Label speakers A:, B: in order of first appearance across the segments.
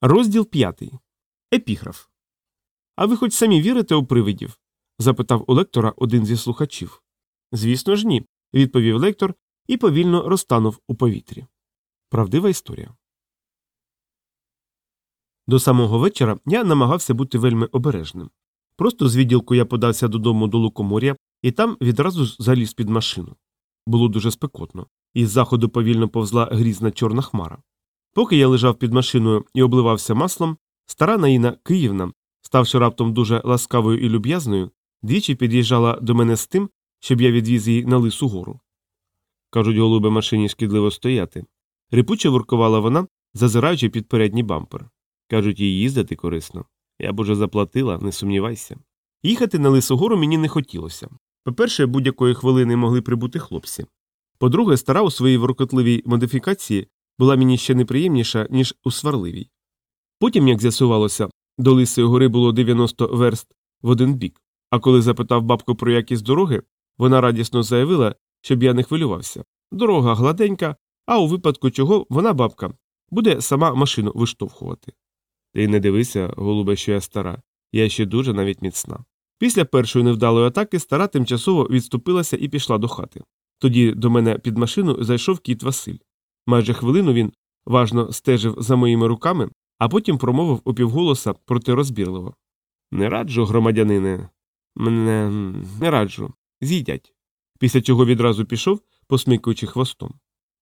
A: Розділ п'ятий. Епіграф. А ви хоч самі вірите у привидів? запитав у лектора один зі слухачів. Звісно ж, ні, відповів лектор і повільно розтанув у повітрі. Правдива історія. До самого вечора я намагався бути вельми обережним. Просто з відділку я подався додому до лукомор'я і там відразу заліз під машину. Було дуже спекотно, і з заходу повільно повзла грізна чорна хмара. Поки я лежав під машиною і обливався маслом, стара Наїна Київна, ставши раптом дуже ласкавою і люб'язною, двічі під'їжджала до мене з тим, щоб я відвіз її на лису гору. Кажуть, голубе машині шкідливо стояти. Рипуче воркувала вона, зазираючи під передній бампер. Кажуть, їй їздити корисно. Я б уже заплатила, не сумнівайся. Їхати на лису гору мені не хотілося. По-перше, будь-якої хвилини могли прибути хлопці. По-друге, стара у своїй воркотливій модифікації була мені ще неприємніша, ніж у сварливій. Потім, як з'ясувалося, до Лисої гори було 90 верст в один бік, а коли запитав бабку про якість дороги, вона радісно заявила, щоб я не хвилювався. Дорога гладенька, а у випадку чого вона, бабка, буде сама машину виштовхувати. Ти не дивися, голубе, що я стара, я ще дуже навіть міцна. Після першої невдалої атаки стара тимчасово відступилася і пішла до хати. Тоді до мене під машину зайшов кіт Василь. Майже хвилину він важно стежив за моїми руками, а потім промовив упівголоса проти розбірливо. Не раджу, громадянине. Мене не раджу. З'їдять. Після чого відразу пішов, посмикуючи хвостом.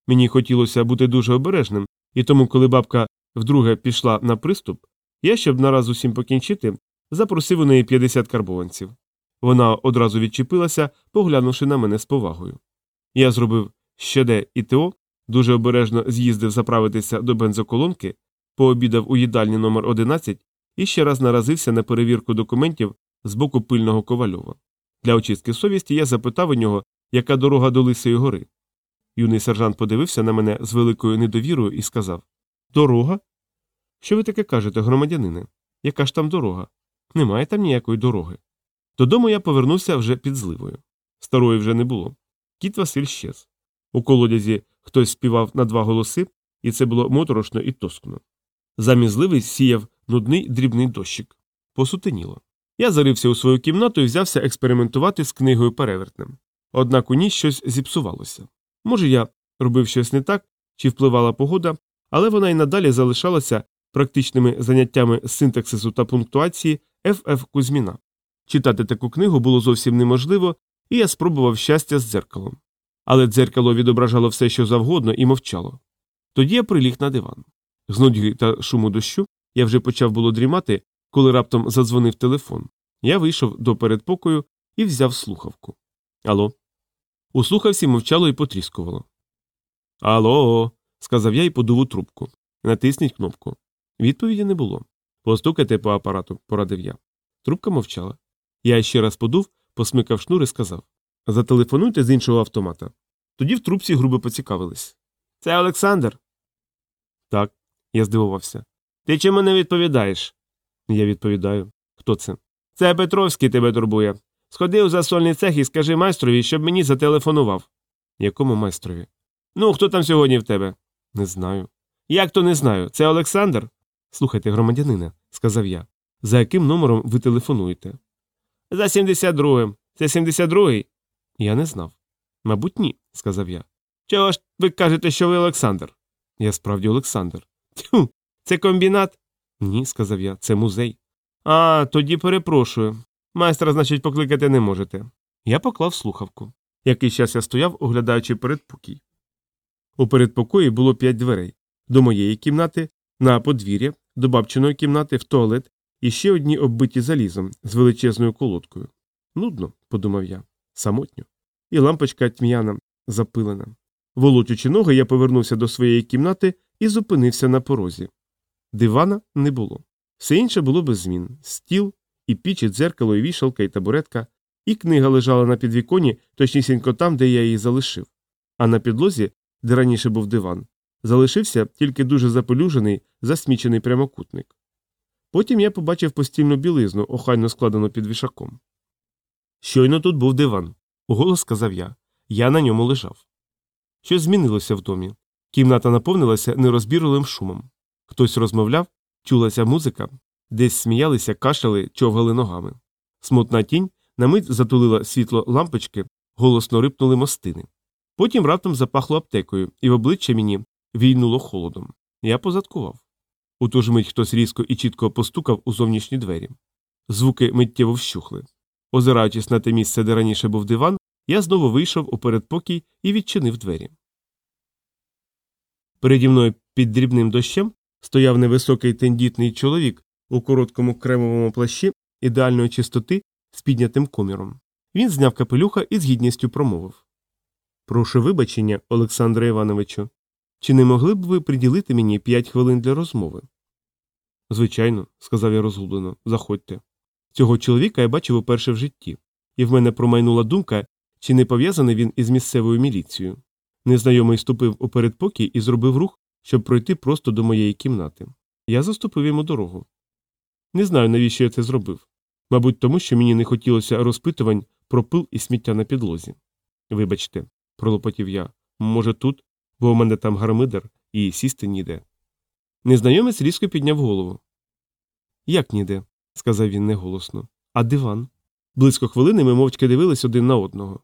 A: Мені хотілося бути дуже обережним, і тому, коли бабка вдруге пішла на приступ, я, щоб нараз усім покінчити, запросив у неї 50 карбованців. Вона одразу відчепилася, поглянувши на мене з повагою. Я зробив щеде і ТО, дуже обережно з'їздив заправитися до бензоколонки, пообідав у їдальні номер 11 і ще раз наразився на перевірку документів з боку пильного ковальова. Для очистки совісті я запитав у нього, яка дорога до Лисої гори. Юний сержант подивився на мене з великою недовірою і сказав Дорога? Що ви таке кажете, громадянине? Яка ж там дорога? Немає там ніякої дороги. Додому я повернувся вже під зливою. Старої вже не було. Кіт Василь щез. У колодязі хтось співав на два голоси, і це було моторошно і тоскно. Замість зливи сіяв нудний дрібний дощик. Посутеніло. Я зарився у свою кімнату і взявся експериментувати з книгою перевертнем. Однак у ній щось зіпсувалося. Може, я робив щось не так, чи впливала погода, але вона й надалі залишалася практичними заняттями синтаксису та пунктуації Ф.Ф. Кузьміна. Читати таку книгу було зовсім неможливо, і я спробував щастя з дзеркалом. Але дзеркало відображало все, що завгодно, і мовчало. Тоді я приліг на диван. З нудьги та шуму дощу я вже почав було дрімати, коли раптом задзвонив телефон. Я вийшов до передпокою і взяв слухавку. Ало. У слухавці мовчало і потріскувало. Ало, сказав я і подув у трубку. Натисніть кнопку. Відповіді не було. Постукайте по апарату, порадив я. Трубка мовчала. Я ще раз подув, посмикав шнур і сказав Зателефонуйте з іншого автомата. Тоді в трубці грубо поцікавились. Це Олександр. Так, я здивувався. Ти чому не відповідаєш? Я відповідаю. Хто це? Це Петровський тебе турбує. Сходи у засольний цех і скажи майстрові, щоб мені зателефонував. Якому майстрові? Ну, хто там сьогодні в тебе? Не знаю. Як то не знаю? Це Олександр? Слухайте, громадянина, сказав я. За яким номером ви телефонуєте? За 72-м. Це 72-й? Я не знав. Мабуть, ні, сказав я. Чого ж ви кажете, що ви Олександр? Я справді Олександр. Тьфу, це комбінат? Ні, сказав я, це музей. А, тоді перепрошую. Майстра, значить, покликати не можете. Я поклав слухавку. Який час я стояв, оглядаючи передпокій. У передпокої було п'ять дверей до моєї кімнати, на подвір'я, до бабчиної кімнати, в туалет і ще одні оббиті залізом з величезною колодкою. Нудно, подумав я, самотньо. І лампочка тьмяна, запилена. Волочучи ноги, я повернувся до своєї кімнати і зупинився на порозі. Дивана не було. Все інше було без змін стіл, і піч, і дзеркало, і вішалка, і табуретка, і книга лежала на підвіконі, точнісінько там, де я її залишив. А на підлозі, де раніше був диван, залишився тільки дуже запелюжений, засмічений прямокутник. Потім я побачив постільну білизну, охайно складену під вішаком. Щойно тут був диван, уголос сказав я. Я на ньому лежав. Щось змінилося в домі. Кімната наповнилася нерозбірливим шумом. Хтось розмовляв, чулася музика, десь сміялися, кашляли, човгали ногами. Смутна тінь на мить затулила світло лампочки, голосно рипнули мостини. Потім раптом запахло аптекою, і в обличчя мені війнуло холодом. Я позадкував. У ту ж мить хтось різко і чітко постукав у зовнішні двері. Звуки миттєво вщухли. Озираючись на те місце, де раніше був диван, я знову вийшов у передпокій і відчинив двері. Переді мною під дрібним дощем стояв невисокий тендітний чоловік у короткому кремовому плащі ідеальної чистоти з піднятим коміром. Він зняв капелюха і з гідністю промовив Прошу вибачення, Олександре Івановичу. Чи не могли б ви приділити мені п'ять хвилин для розмови? Звичайно, сказав я розгублено, заходьте. Цього чоловіка я бачив уперше в житті, і в мене промайнула думка, чи не пов'язаний він із місцевою міліцією. Незнайомий ступив у передпокій і зробив рух, щоб пройти просто до моєї кімнати. Я заступив йому дорогу. Не знаю, навіщо я це зробив. Мабуть, тому що мені не хотілося розпитувань про пил і сміття на підлозі. Вибачте, пролопотів я. Може, тут, бо у мене там гармидер і сісти ніде. Незнайомець різко підняв голову. Як ніде? Сказав він неголосно. А диван? Близько хвилини ми мовчки дивились один на одного.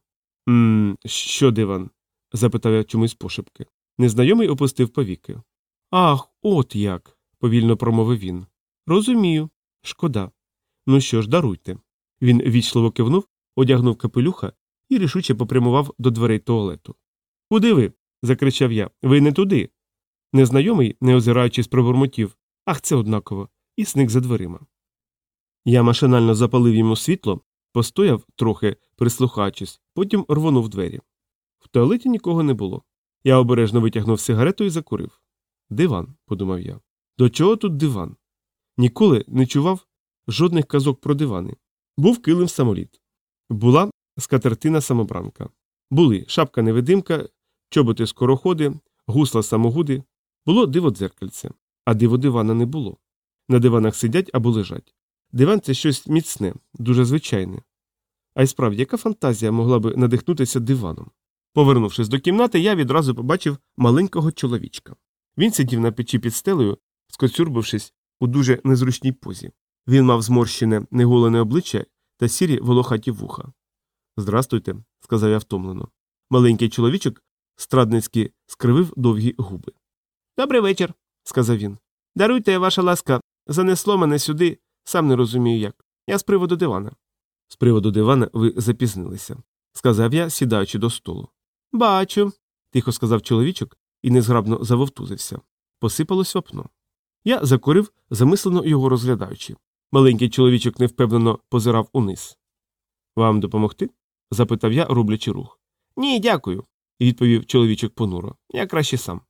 A: «Ммм, що диван? запитав я чомусь пошепки. Незнайомий опустив повіки. Ах, от як. повільно промовив він. Розумію. Шкода. Ну що ж, даруйте. Він вічливо кивнув, одягнув капелюха і рішуче попрямував до дверей туалету. Куди ви? закричав я. Ви не туди. Незнайомий, не озираючись, пробурмотів Ах, це однаково, і сник за дверима. Я машинально запалив йому світло, постояв трохи, прислухаючись, потім рвонув двері. В туалеті нікого не було. Я обережно витягнув сигарету і закурив. Диван, подумав я. До чого тут диван? Ніколи не чував жодних казок про дивани. Був килим самоліт. Була скатертина самобранка. Були шапка невидимка, чоботи скороходи, гусла самогуди. Було диво дзеркальце, а диво дивана не було. На диванах сидять або лежать. Диван це щось міцне, дуже звичайне. А й справді, яка фантазія могла би надихнутися диваном? Повернувшись до кімнати, я відразу побачив маленького чоловічка. Він сидів на печі під стелею, скоцюрбившись у дуже незручній позі. Він мав зморщене, неголене обличчя та сірі волохаті вуха. Здрастуйте, сказав я втомлено. Маленький чоловічок страдницьки скривив довгі губи. Добрий вечір, сказав він. Даруйте, ваша ласка, занесло мене сюди, сам не розумію як. Я з приводу дивана. З приводу дивана ви запізнилися, сказав я, сідаючи до столу. Бачу, тихо сказав чоловічок і незграбно завовтузився. Посипалось вапно. Я закурив, замислено його розглядаючи. Маленький чоловічок невпевнено позирав униз. Вам допомогти? запитав я, роблячи рух. Ні, дякую, відповів чоловічок понуро. Я краще сам.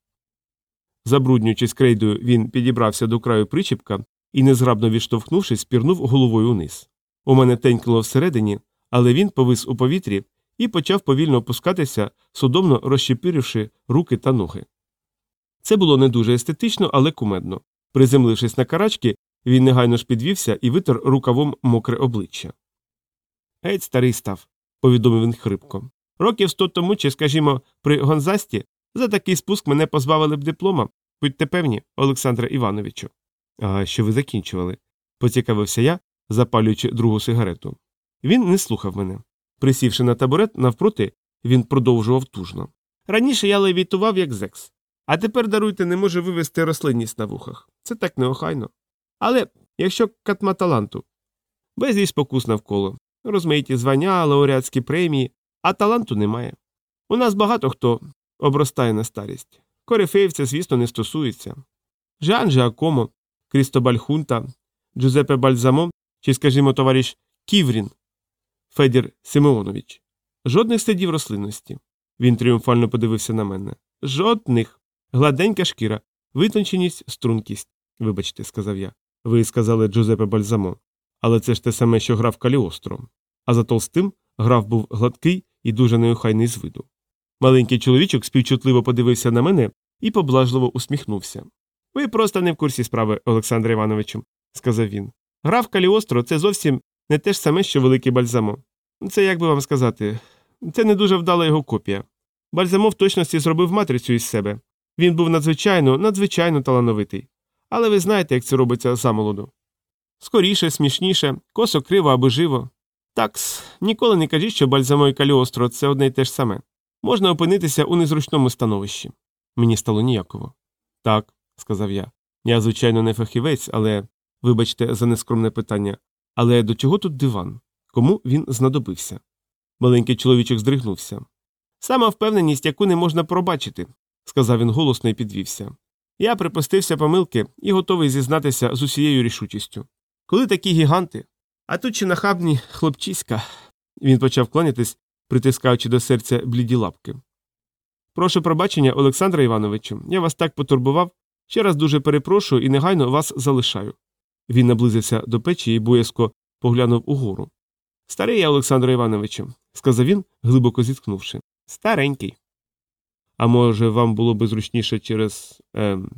A: Забруднюючись крейдою, він підібрався до краю причіпка і, незграбно відштовхнувшись, пірнув головою вниз. У мене тенькнуло всередині, але він повис у повітрі і почав повільно опускатися, судомно розщепиривши руки та ноги. Це було не дуже естетично, але кумедно. Приземлившись на карачки, він негайно ж підвівся і витер рукавом мокре обличчя. Геть старий став, повідомив він хрипко. Років сто тому, чи, скажімо, при Гонзасті за такий спуск мене позбавили б диплома, будьте певні, Олександре Івановичу. А що ви закінчували? поцікавився я, запалюючи другу сигарету. Він не слухав мене. Присівши на табурет навпроти, він продовжував тужно. Раніше я левітував, як зекс. А тепер даруйте, не може вивести рослинність на вухах. Це так неохайно. Але якщо катма таланту, безліч спокус навколо, розмиті звання, лауреатські премії, а таланту немає. У нас багато хто обростає на старість. Корифеїв це, звісно, не стосується. Жан Жакомо, Крістобаль Хунта, Джузепе Бальзамо чи, скажімо, товариш Ківрін, Федір Симеонович. Жодних слідів рослинності. Він тріумфально подивився на мене. Жодних. Гладенька шкіра, витонченість, стрункість. Вибачте, сказав я. Ви сказали Джузепе Бальзамо. Але це ж те саме, що грав Каліостро. А за толстим граф був гладкий і дуже неохайний з виду. Маленький чоловічок співчутливо подивився на мене і поблажливо усміхнувся. Ви просто не в курсі справи, Олександре Івановичу, сказав він. Граф Каліостро це зовсім не те ж саме, що великий бальзамо. Це як би вам сказати, це не дуже вдала його копія. Бальзамо в точності зробив матрицю із себе. Він був надзвичайно, надзвичайно талановитий. Але ви знаєте, як це робиться замолоду. Скоріше, смішніше, косо криво або живо. Такс, ніколи не кажіть, що бальзамо і каліостро це одне й те ж саме. Можна опинитися у незручному становищі. Мені стало ніяково. Так, сказав я. Я, звичайно, не фахівець, але, вибачте, за нескромне питання. Але до чого тут диван? Кому він знадобився? Маленький чоловічок здригнувся. Сама впевненість, яку не можна пробачити, сказав він голосно і підвівся. Я припустився помилки і готовий зізнатися з усією рішучістю. Коли такі гіганти, а тут чи нахабні хлопчиська. Він почав кланятись, притискаючи до серця бліді лапки. Прошу пробачення, Олександра Івановичу, я вас так потурбував. Ще раз дуже перепрошую і негайно вас залишаю. Він наблизився до печі і боязко поглянув угору. Старий я, Олександре Івановичу, сказав він, глибоко зітхнувши. Старенький. А може, вам було би зручніше через. Ем...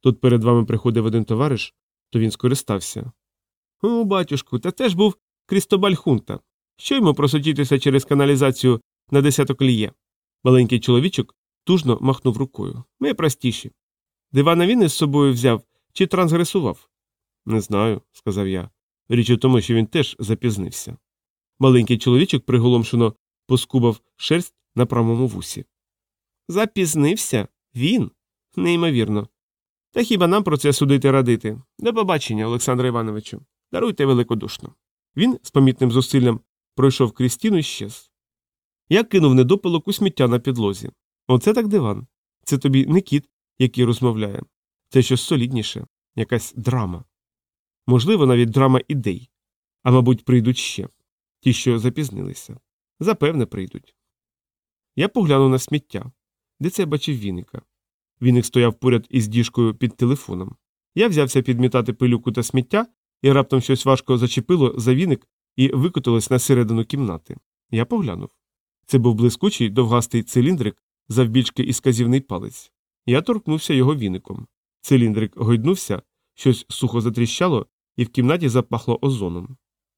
A: Тут перед вами приходив один товариш, то він скористався. О, батюшку, та теж був Крістобаль Хунта. Що йому просочитися через каналізацію на десяток ліє? Маленький чоловічок тужно махнув рукою. Ми простіші. Дивана він із собою взяв чи трансгресував? Не знаю, сказав я. Річ у тому, що він теж запізнився. Маленький чоловічок приголомшено поскубав шерсть на правому вусі. Запізнився? Він? Неймовірно. Та хіба нам про це судити радити? До побачення, Олександре Івановичу. Даруйте великодушно. Він з помітним зусиллям пройшов крізь стіну і щез. Я кинув недопилок у сміття на підлозі. Оце так диван. Це тобі не кіт, який розмовляє. Це щось солідніше, якась драма. Можливо, навіть драма ідей. А мабуть, прийдуть ще. Ті, що запізнилися. Запевне, прийдуть. Я поглянув на сміття. Де це я бачив віника? Віник стояв поряд із діжкою під телефоном. Я взявся підмітати пилюку та сміття, і раптом щось важко зачепило за віник і викотилось на середину кімнати. Я поглянув. Це був блискучий довгастий циліндрик завбільшки і сказівний палець. Я торкнувся його віником. Циліндрик гойднувся, щось сухо затріщало, і в кімнаті запахло озоном.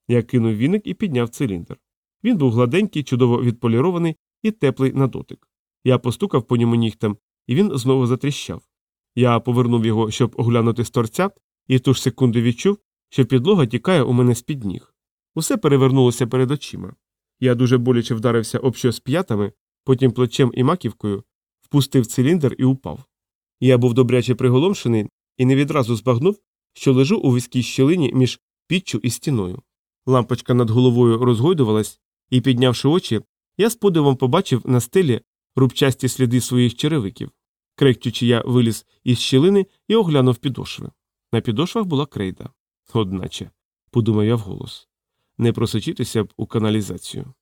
A: Я кинув віник і підняв циліндр. Він був гладенький, чудово відполірований і теплий на дотик. Я постукав по ньому нігтем, і він знову затріщав. Я повернув його, щоб оглянути з торця, і в ту ж секунду відчув, що підлога тікає у мене з під ніг. Усе перевернулося перед очима. Я дуже боляче вдарився об щось п'ятами, потім плечем і маківкою, впустив циліндр і упав. Я був добряче приголомшений і не відразу збагнув, що лежу у вузькій щілині між піччю і стіною. Лампочка над головою розгойдувалась, і, піднявши очі, я з подивом побачив на стелі рубчасті сліди своїх черевиків. Кректючи, я виліз із щілини і оглянув підошви. На підошвах була крейда. Одначе, подумав я вголос, не просочитися б у каналізацію.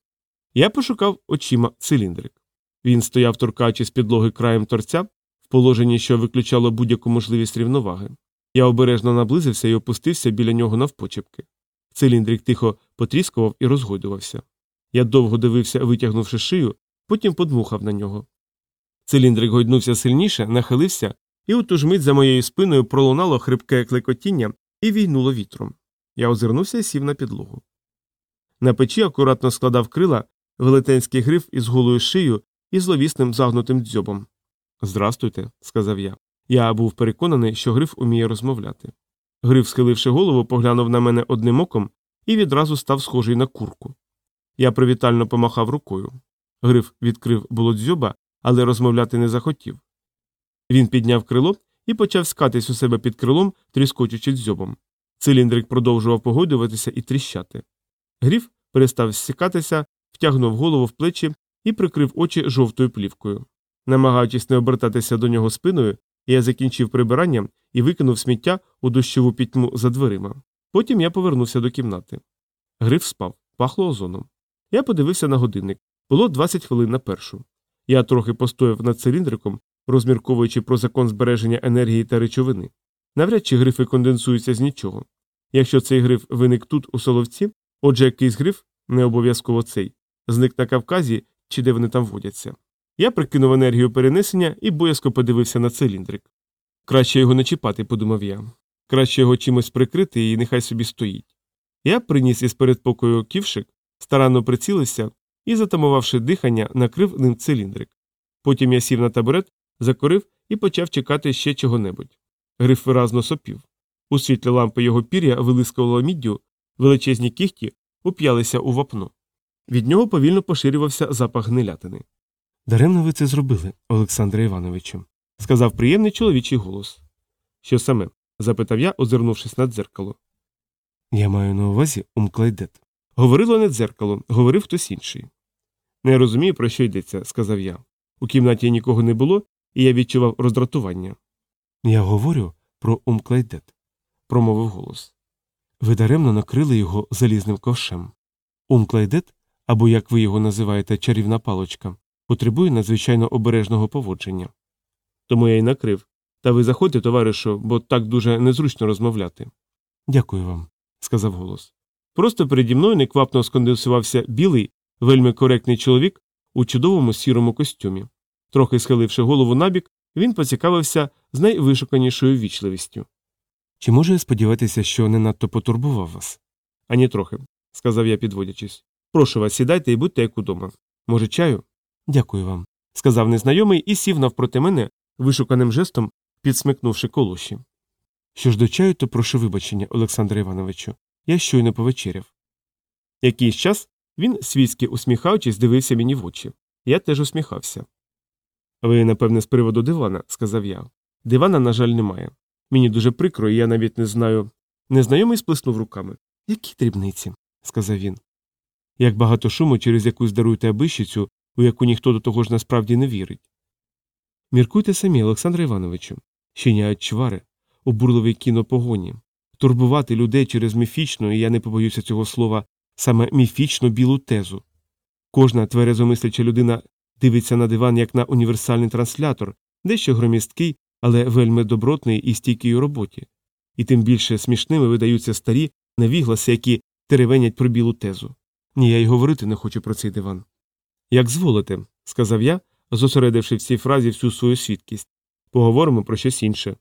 A: Я пошукав очима циліндрик. Він стояв, торкаючи з підлоги краєм торця, в положенні, що виключало будь-яку можливість рівноваги. Я обережно наблизився і опустився біля нього навпочепки. Циліндрик тихо потріскував і розгойдувався. Я довго дивився, витягнувши шию, потім подмухав на нього. Циліндрик гойднувся сильніше, нахилився, і у ту мить за моєю спиною пролунало хрипке клекотіння і війнуло вітром. Я озирнувся і сів на підлогу. На печі акуратно складав крила велетенський гриф із голою шиєю і зловісним загнутим дзьобом. Здрастуйте, сказав я. Я був переконаний, що гриф уміє розмовляти. Гриф, схиливши голову, поглянув на мене одним оком і відразу став схожий на курку. Я привітально помахав рукою. Гриф відкрив було дзьоба, але розмовляти не захотів. Він підняв крило і почав скатись у себе під крилом, тріскочучи дзьобом. Циліндрик продовжував погодуватися і тріщати. Гриф перестав стікатися, втягнув голову в плечі і прикрив очі жовтою плівкою. Намагаючись не обертатися до нього спиною, я закінчив прибирання і викинув сміття у дощову пітьму за дверима. Потім я повернувся до кімнати. Гриф спав, пахло озоном. Я подивився на годинник. Було 20 хвилин на першу. Я трохи постояв над циліндриком, розмірковуючи про закон збереження енергії та речовини. Навряд чи грифи конденсуються з нічого. Якщо цей гриф виник тут, у соловці, отже якийсь гриф, не обов'язково цей, зник на Кавказі чи де вони там водяться. Я прикинув енергію перенесення і боязко подивився на циліндрик. Краще його не чіпати, подумав я. Краще його чимось прикрити і нехай собі стоїть. Я приніс із передпокою ківшик, старанно прицілився і, затамувавши дихання, накрив ним циліндрик. Потім я сів на табурет, закорив і почав чекати ще чого-небудь. Гриф виразно сопів. У світлі лампи його пір'я вилискувало міддю, величезні кіхті уп'ялися у вапно. Від нього повільно поширювався запах гнилятини. Даремно ви це зробили, Олександре Івановичу, сказав приємний чоловічий голос. Що саме? запитав я, озирнувшись на дзеркало. Я маю на увазі умклайдет. Говорило не дзеркало, говорив хтось інший. Не розумію, про що йдеться, сказав я. У кімнаті нікого не було, і я відчував роздратування. Я говорю про умклайдет, промовив голос. Ви даремно накрили його залізним ковшем. Умклайдет, або як ви його називаєте чарівна палочка, потребує надзвичайно обережного поводження. Тому я й накрив. Та ви заходьте, товаришу, бо так дуже незручно розмовляти. Дякую вам, сказав голос. Просто переді мною неквапно сконденсувався білий, вельми коректний чоловік у чудовому сірому костюмі. Трохи схиливши голову набік, він поцікавився з найвишуканішою вічливістю. Чи можу я сподіватися, що не надто потурбував вас? Ані трохи, сказав я, підводячись. Прошу вас, сідайте і будьте як удома. Може, чаю? Дякую вам, сказав незнайомий і сів навпроти мене, вишуканим жестом підсмикнувши колоші. Що ж до чаю, то прошу вибачення, Олександре Івановичу, я щойно повечеряв. Якийсь час він, свійськи усміхаючись, дивився мені в очі. Я теж усміхався. Ви, напевне, з приводу дивана, сказав я. Дивана, на жаль, немає. Мені дуже прикро, і я навіть не знаю. Незнайомий сплеснув руками. Які дрібниці, сказав він. Як багато шуму через якусь даруйте абищицю, у яку ніхто до того ж насправді не вірить. Міркуйте самі, Олександре Івановичу, щиняють чвари, обурливі кінопогоні, турбувати людей через міфічну, і я не побоюся цього слова, саме міфічну білу тезу. Кожна тверезомисляча людина дивиться на диван як на універсальний транслятор, дещо громісткий, але вельми добротний і стійкий у роботі. І тим більше смішними видаються старі навігласи, які теревенять про білу тезу. Ні, я й говорити не хочу про цей диван. Як зволите, сказав я, зосередивши в цій фразі всю свою свідкість. Поговоримо про щось інше.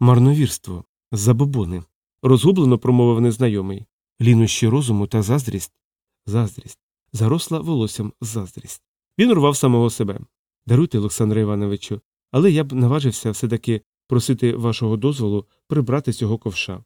A: Марновірство, забобони, розгублено промовив незнайомий. Лінощі розуму та заздрість. Заздрість. Заросла волоссям заздрість. Він урвав самого себе. Даруйте, Олександре Івановичу, але я б наважився все таки просити вашого дозволу прибрати цього ковша.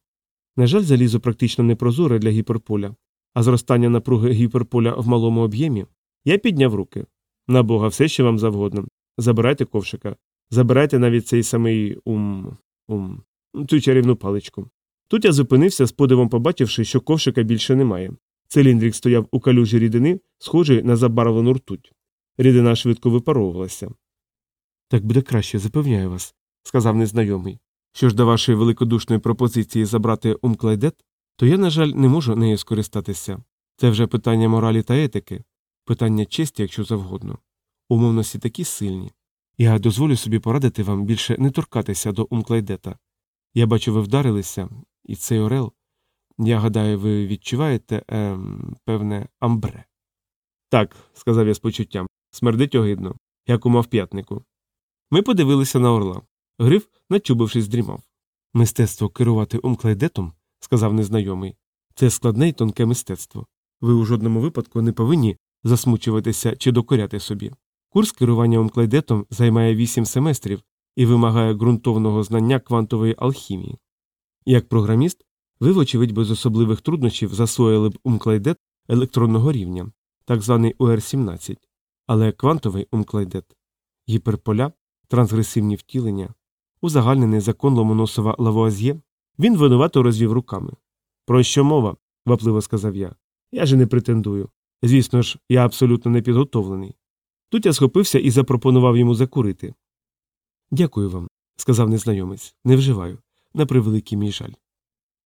A: На жаль, залізо практично непрозоре для гіперполя, а зростання напруги гіперполя в малому об'ємі. Я підняв руки. На бога, все що вам завгодно. Забирайте ковшика, забирайте навіть цей самий ум. ум. цю чарівну паличку. Тут я зупинився, з подивом побачивши, що ковшика більше немає. Циліндрик стояв у калюжі рідини, схожий на забарвлену ртуть. Рідина швидко випаровувалася. Так буде краще, запевняю вас, сказав незнайомий. Що ж до вашої великодушної пропозиції забрати умклайдет, то я, на жаль, не можу нею скористатися. Це вже питання моралі та етики, питання честі, якщо завгодно. Умовності такі сильні. Я дозволю собі порадити вам більше не торкатися до умклайдета. Я бачу, ви вдарилися, і цей орел. Я гадаю, ви відчуваєте ем, певне амбре. Так, сказав я з почуттям, смердить огидно, як у мавп'ятнику. Ми подивилися на орла. Гриф, начубившись, дрімав. Мистецтво керувати умклайдетом, сказав незнайомий, це складне й тонке мистецтво. Ви у жодному випадку не повинні засмучуватися чи докоряти собі. Курс керування умклайдетом займає вісім семестрів і вимагає ґрунтовного знання квантової алхімії. Як програміст, ви, вочевидь, без особливих труднощів засвоїли б умклайдет електронного рівня, так званий УР-17, але квантовий умклайдет, гіперполя, трансгресивні втілення, узагальнений закон Ломоносова Лавуазьє, він винувато розвів руками. Про що мова? вапливо сказав я. Я же не претендую. Звісно ж, я абсолютно не підготовлений. Тут я схопився і запропонував йому закурити. Дякую вам, сказав незнайомець. Не вживаю, на превеликий мій жаль.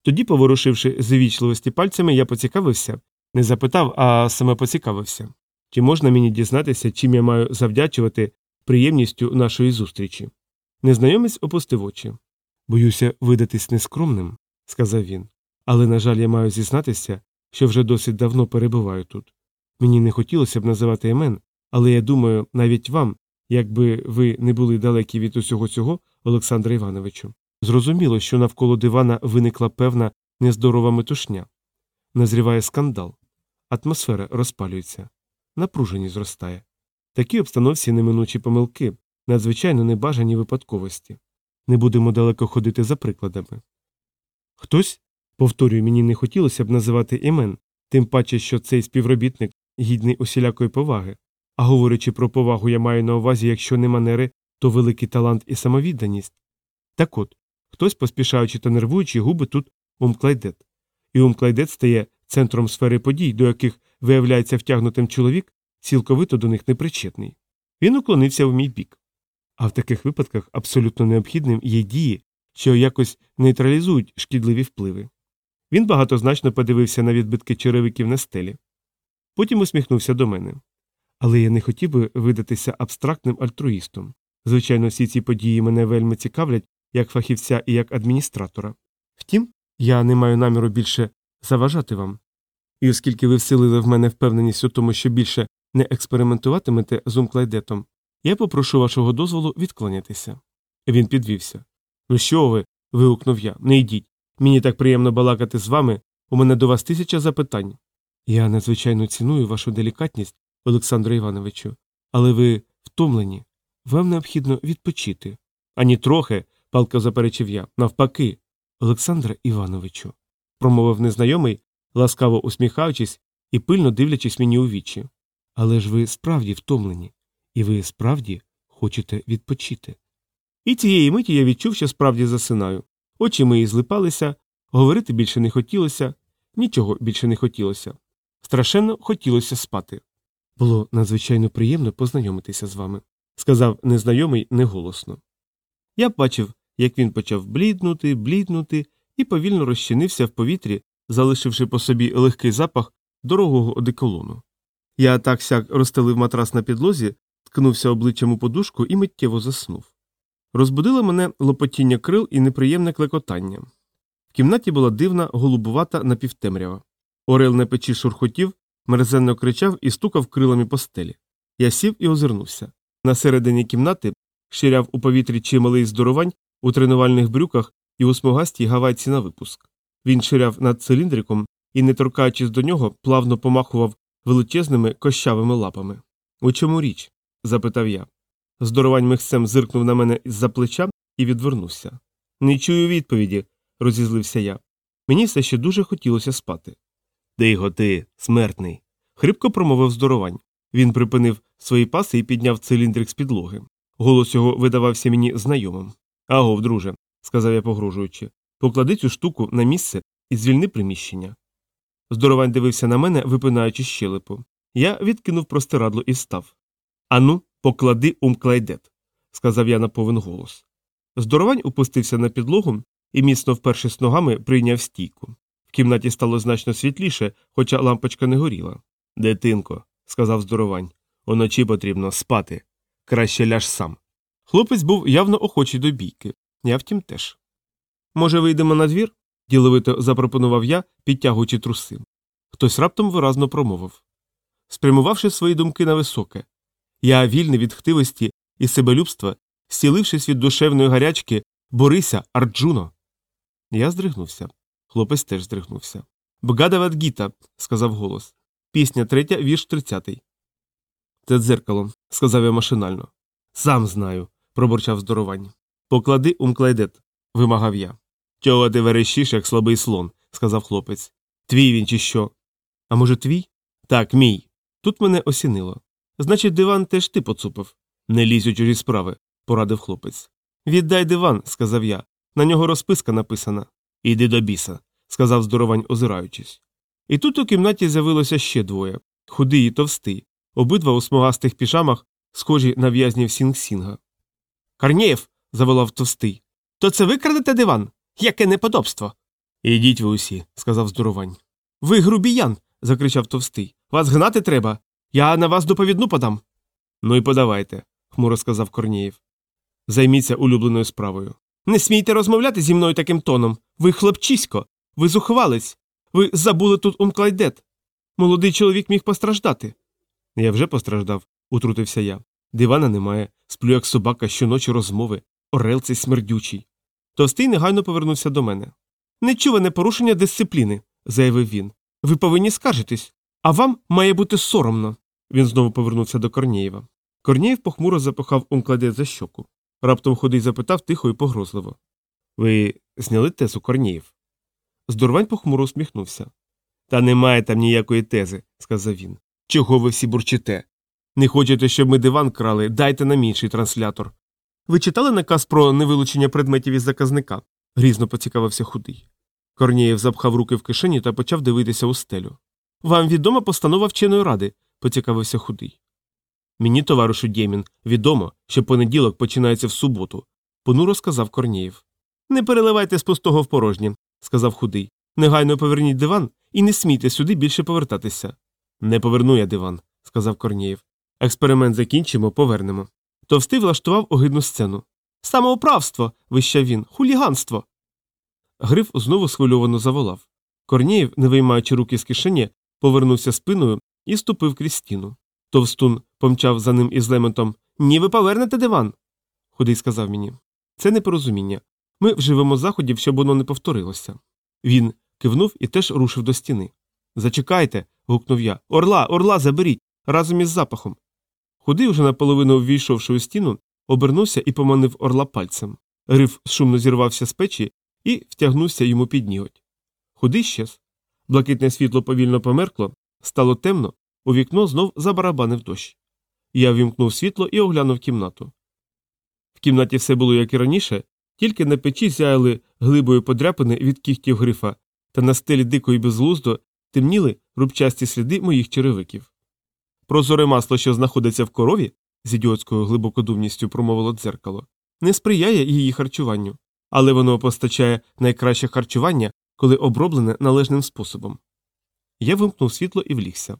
A: Тоді, поворушивши з вічливості пальцями, я поцікавився, не запитав, а саме поцікавився, чи можна мені дізнатися, чим я маю завдячувати приємністю нашої зустрічі. Незнайомець опустив очі. Боюся видатись нескромним, сказав він, але, на жаль, я маю зізнатися, що вже досить давно перебуваю тут. Мені не хотілося б називати імен, але я думаю, навіть вам, якби ви не були далекі від усього цього, Олександре Івановичу, зрозуміло, що навколо дивана виникла певна нездорова метушня. Назріває скандал, атмосфера розпалюється, напруженість зростає. Такі обстановці неминучі помилки, надзвичайно небажані випадковості. Не будемо далеко ходити за прикладами. Хтось, повторюю, мені не хотілося б називати імен, тим паче, що цей співробітник гідний усілякої поваги. А говорячи про повагу, я маю на увазі, якщо не манери, то великий талант і самовідданість. Так от, хтось, поспішаючи та нервуючи, губи тут умклайдет. І умклайдет стає центром сфери подій, до яких виявляється втягнутим чоловік, цілковито до них непричетний. Він уклонився в мій бік. А в таких випадках абсолютно необхідним є дії, що якось нейтралізують шкідливі впливи. Він багатозначно подивився на відбитки черевиків на стелі. Потім усміхнувся до мене. Але я не хотів би видатися абстрактним альтруїстом. Звичайно, всі ці події мене вельми цікавлять як фахівця і як адміністратора. Втім, я не маю наміру більше заважати вам. І оскільки ви вселили в мене впевненість у тому, що більше не експериментуватимете з умклайдетом, я попрошу вашого дозволу відклонятися. Він підвівся. Ну що ви? вигукнув я. Не йдіть. Мені так приємно балакати з вами, у мене до вас тисяча запитань. Я надзвичайно ціную вашу делікатність, Олександре Івановичу, але ви втомлені. Вам необхідно відпочити. Ані трохи, палко заперечив я, навпаки. Олександре Івановичу, промовив незнайомий, ласкаво усміхаючись і пильно дивлячись мені у вічі. Але ж ви справді втомлені, і ви справді хочете відпочити. І цієї миті я відчув, що справді засинаю. Очі мої злипалися, говорити більше не хотілося, нічого більше не хотілося. Страшенно хотілося спати. Було надзвичайно приємно познайомитися з вами, сказав незнайомий неголосно. Я бачив, як він почав бліднути, бліднути і повільно розчинився в повітрі, залишивши по собі легкий запах дорогого одеколону. Я так сяк розстелив матрас на підлозі, ткнувся обличчям у подушку і миттєво заснув. Розбудило мене лопотіння крил і неприємне клекотання. В кімнаті була дивна, голубувата напівтемрява. Орел на печі шурхотів, мерзенно кричав і стукав крилами по стелі. Я сів і озирнувся. На середині кімнати ширяв у повітрі чималий здоровань у тренувальних брюках і у смугастій гавайці на випуск. Він ширяв над циліндриком і, не торкаючись до нього, плавно помахував величезними кощавими лапами. У чому річ? Запитав я. Здоровань михцем зиркнув на мене з за плеча і відвернувся. Не чую відповіді, розізлився я. Мені все ще дуже хотілося спати. Дейго ти, смертний. хрипко промовив здоровань. Він припинив свої паси і підняв циліндрик з підлоги. Голос його видавався мені знайомим. Агов, друже, сказав я погрожуючи, поклади цю штуку на місце і звільни приміщення. Здоровань дивився на мене, випинаючи щелепу. Я відкинув простирадло і встав. Ану, поклади умклайдет, сказав я на повен голос. Здоровань опустився на підлогу і, міцно впершись ногами, прийняв стійку. В кімнаті стало значно світліше, хоча лампочка не горіла. Дитинко, сказав здоровань, уночі потрібно спати. Краще ляж сам. Хлопець був явно охочий до бійки, я втім теж. Може, вийдемо на двір? діловито запропонував я, підтягуючи труси. Хтось раптом виразно промовив. Спрямувавши свої думки на високе, я вільний від хтивості і себелюбства, стілившись від душевної гарячки, борися, Арджуно. Я здригнувся. Хлопець теж здригнувся. Бгадават Гіта, сказав голос. Пісня третя, вірш тридцятий. Це дзеркало, сказав я машинально. Сам знаю, пробурчав здоровань. Поклади умклайдет, вимагав я. Чого ти верещиш, як слабий слон, сказав хлопець. Твій він чи що? А може, твій? Так, мій. Тут мене осінило. Значить, диван теж ти поцупив. Не лізь у чужі справи, порадив хлопець. Віддай диван, сказав я. На нього розписка написана. Іди до біса, сказав здоровань, озираючись. І тут у кімнаті з'явилося ще двоє худий і товстий, обидва у смугастих піжамах, схожі на в'язнів Сінг-Сінга. Карнєєв. заволав товстий. То це ви крадете диван? Яке неподобство. Ідіть ви усі, сказав здоровань. Ви грубіян. закричав товстий. Вас гнати треба. Я на вас доповідну подам. Ну і подавайте, хмуро сказав Корнієв. Займіться улюбленою справою. Не смійте розмовляти зі мною таким тоном. Ви хлопчисько, ви зухвалець. Ви забули тут умклайдет. Молодий чоловік міг постраждати. Я вже постраждав, утрутився я. Дивана немає, сплю як собака щоночі розмови, орел цей смердючий. Товстий негайно повернувся до мене. Нечуване порушення дисципліни, заявив він. Ви повинні скаржитись, а вам має бути соромно. Він знову повернувся до Корнієва. Корнієв похмуро запихав умкладет за щоку. Раптом худий запитав тихо і погрозливо. Ви зняли тезу Корніїв? Здорвань похмуро усміхнувся. Та немає там ніякої тези, сказав він. Чого ви всі бурчите? Не хочете, щоб ми диван крали, дайте нам інший транслятор. Ви читали наказ про невилучення предметів із заказника? грізно поцікавився худий. Корнієв запхав руки в кишені та почав дивитися у стелю. Вам відома постанова вченої ради, поцікавився худий. Мені, товаришу Дємін, відомо, що понеділок починається в суботу, понуро сказав Корнієв. Не переливайте з пустого в порожнє, сказав худий. Негайно поверніть диван і не смійте сюди більше повертатися. Не поверну я диван, сказав Корнієв. Експеримент закінчимо, повернемо. Товстий влаштував огидну сцену. Самоуправство. вищав він, хуліганство. Гриф знову схвильовано заволав. Корнієв, не виймаючи руки з кишені, повернувся спиною і ступив крізь стіну. Товстун помчав за ним із лементом Ні, ви повернете диван. Худий сказав мені. Це непорозуміння. Ми вживемо заходів, щоб воно не повторилося. Він кивнув і теж рушив до стіни. Зачекайте. гукнув я. Орла, орла, заберіть разом із запахом. Худий, уже наполовину ввійшовши у стіну, обернувся і поманив орла пальцем. Гриф шумно зірвався з печі і втягнувся йому під ніготь. Худий щез. Блакитне світло повільно померкло, стало темно, у вікно знов забарабанив дощ. Я вімкнув світло і оглянув кімнату. В кімнаті все було як і раніше, тільки на печі зяяли глибою подряпини від кігтів грифа, та на стелі дико і безглуздо темніли рубчасті сліди моїх черевиків. Прозоре масло, що знаходиться в корові, з ідіотською глибокодумністю промовило дзеркало, не сприяє її харчуванню, але воно постачає найкраще харчування, коли оброблене належним способом. Я вимкнув світло і влігся.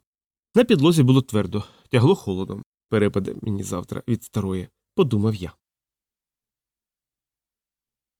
A: На підлозі було твердо, тягло холодом. Перепаде мені завтра від старої, подумав я.